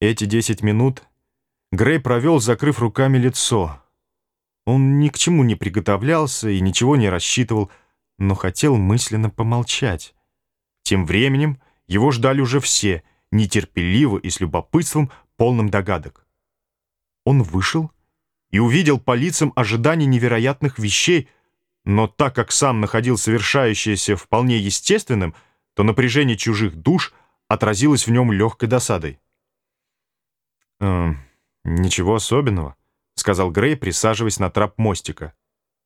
Эти десять минут Грей провел, закрыв руками лицо. Он ни к чему не приготовлялся и ничего не рассчитывал, но хотел мысленно помолчать. Тем временем его ждали уже все, нетерпеливо и с любопытством, полным догадок. Он вышел и увидел по лицам ожидания невероятных вещей, но так как сам находил совершающееся вполне естественным, то напряжение чужих душ отразилось в нем легкой досадой. «Э, «Ничего особенного», — сказал Грей, присаживаясь на трап мостика.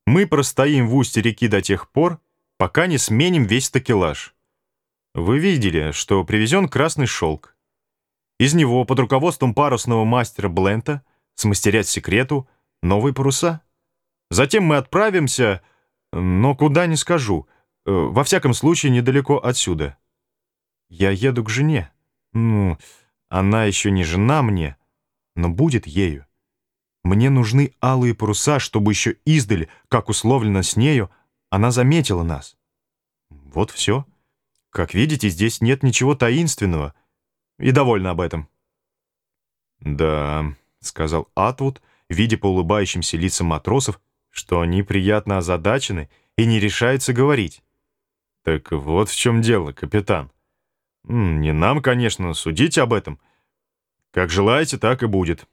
«Мы простоим в устье реки до тех пор, пока не сменим весь такелаж. Вы видели, что привезен красный шелк. Из него под руководством парусного мастера Блента смастерят секрету новые паруса. Затем мы отправимся но куда не скажу. Э, во всяком случае, недалеко отсюда. Я еду к жене. Ну, она еще не жена мне, но будет ею. Мне нужны алые паруса, чтобы еще издали, как условлено с нею, она заметила нас. Вот все. Как видите, здесь нет ничего таинственного. И довольна об этом. «Да», — сказал Атвуд, видя по улыбающимся лицам матросов, что они приятно озадачены и не решаются говорить. Так вот в чем дело, капитан. Не нам, конечно, судить об этом. Как желаете, так и будет.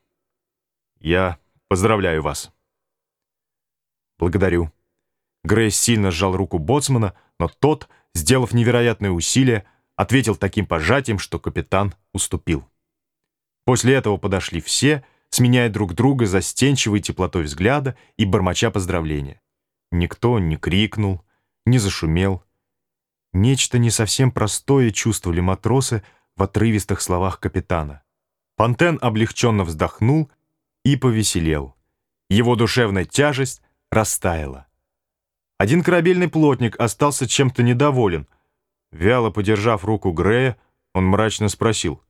Я поздравляю вас. Благодарю. Грейс сильно сжал руку боцмана, но тот, сделав невероятное усилие, ответил таким пожатием, что капитан уступил. После этого подошли все — сменяя друг друга застенчивой теплотой взгляда и бормоча поздравления. Никто не крикнул, не зашумел. Нечто не совсем простое чувствовали матросы в отрывистых словах капитана. Пантен облегченно вздохнул и повеселел. Его душевная тяжесть растаяла. Один корабельный плотник остался чем-то недоволен. Вяло подержав руку Грея, он мрачно спросил —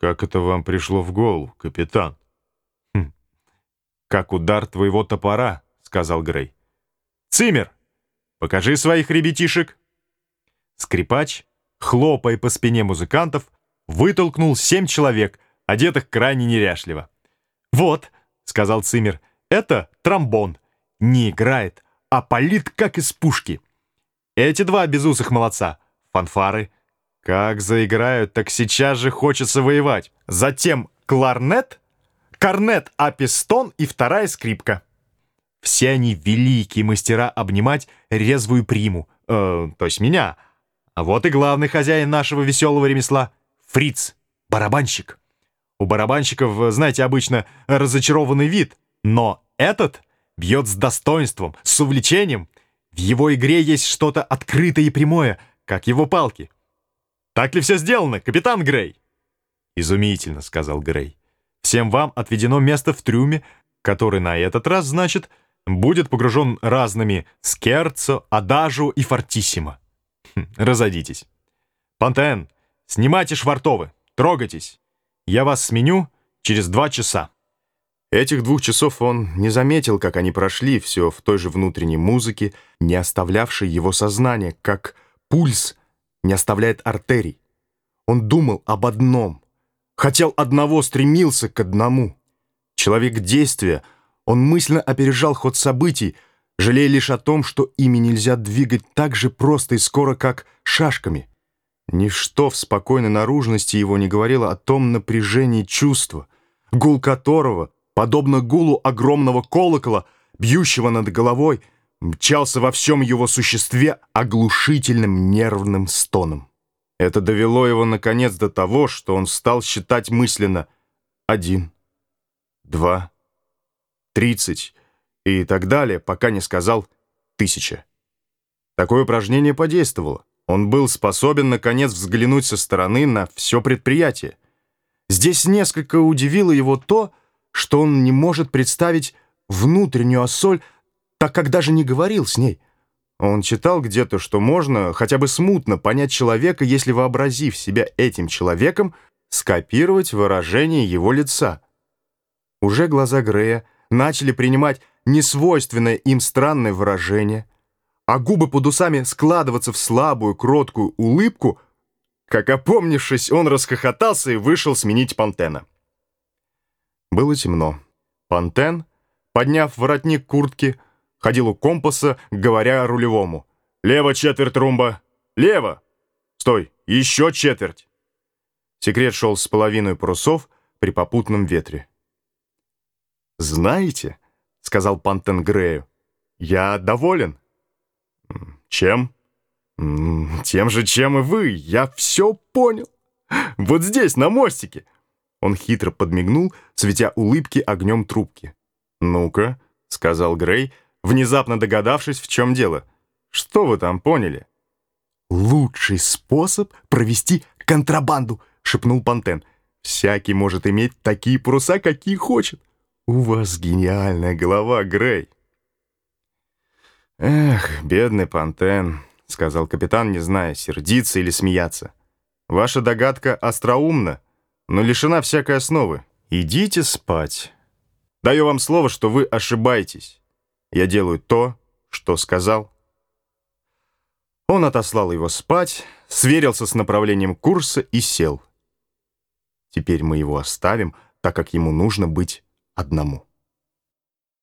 «Как это вам пришло в голову, капитан?» хм. «Как удар твоего топора», — сказал Грей. «Цимер, покажи своих ребятишек». Скрипач, хлопая по спине музыкантов, вытолкнул семь человек, одетых крайне неряшливо. «Вот», — сказал Цимер, — «это тромбон. Не играет, а палит, как из пушки. Эти два безусых молодца. Фанфары — как заиграют, так сейчас же хочется воевать. Затем кларнет, корнет апистон и вторая скрипка. Все они великие мастера обнимать резвую приму, э, то есть меня. А вот и главный хозяин нашего веселого ремесла — Фриц, барабанщик. У барабанщиков, знаете, обычно разочарованный вид, но этот бьет с достоинством, с увлечением. В его игре есть что-то открытое и прямое, как его палки — так ли все сделано, капитан Грей?» «Изумительно», — сказал Грей. «Всем вам отведено место в трюме, который на этот раз, значит, будет погружен разными скерцо, адажу и фортиссимо. Хм, разойдитесь. Пантен, снимайте швартовы, трогайтесь. Я вас сменю через два часа». Этих двух часов он не заметил, как они прошли, все в той же внутренней музыке, не оставлявшей его сознание, как пульс не оставляет артерий. Он думал об одном. Хотел одного, стремился к одному. Человек действия, он мысленно опережал ход событий, жалея лишь о том, что ими нельзя двигать так же просто и скоро, как шашками. Ничто в спокойной наружности его не говорило о том напряжении чувства, гул которого, подобно гулу огромного колокола, бьющего над головой, мчался во всем его существе оглушительным нервным стоном. Это довело его, наконец, до того, что он стал считать мысленно один, два, тридцать и так далее, пока не сказал тысяча. Такое упражнение подействовало. Он был способен, наконец, взглянуть со стороны на все предприятие. Здесь несколько удивило его то, что он не может представить внутреннюю осоль так как даже не говорил с ней. Он читал где-то, что можно хотя бы смутно понять человека, если, вообразив себя этим человеком, скопировать выражение его лица. Уже глаза Грея начали принимать несвойственное им странное выражение, а губы под усами складываться в слабую, кроткую улыбку, Как опомнившись, он расхохотался и вышел сменить Пантена. Было темно. Пантен, подняв воротник куртки, ходил у компаса, говоря рулевому. «Лево четверть румба! Лево! Стой! Еще четверть!» Секрет шел с половиной парусов при попутном ветре. «Знаете, — сказал Пантен Грею, — я доволен». «Чем?» «Тем же, чем и вы. Я все понял. Вот здесь, на мостике». Он хитро подмигнул, светя улыбки огнем трубки. «Ну-ка», — сказал Грей, внезапно догадавшись, в чем дело. «Что вы там поняли?» «Лучший способ провести контрабанду», — шепнул Пантен. «Всякий может иметь такие паруса, какие хочет. У вас гениальная голова, Грей». «Эх, бедный Пантен», — сказал капитан, не зная, сердиться или смеяться. «Ваша догадка остроумна, но лишена всякой основы. Идите спать. Даю вам слово, что вы ошибаетесь. Я делаю то, что сказал». Он отослал его спать, сверился с направлением курса и сел. Теперь мы его оставим, так как ему нужно быть одному.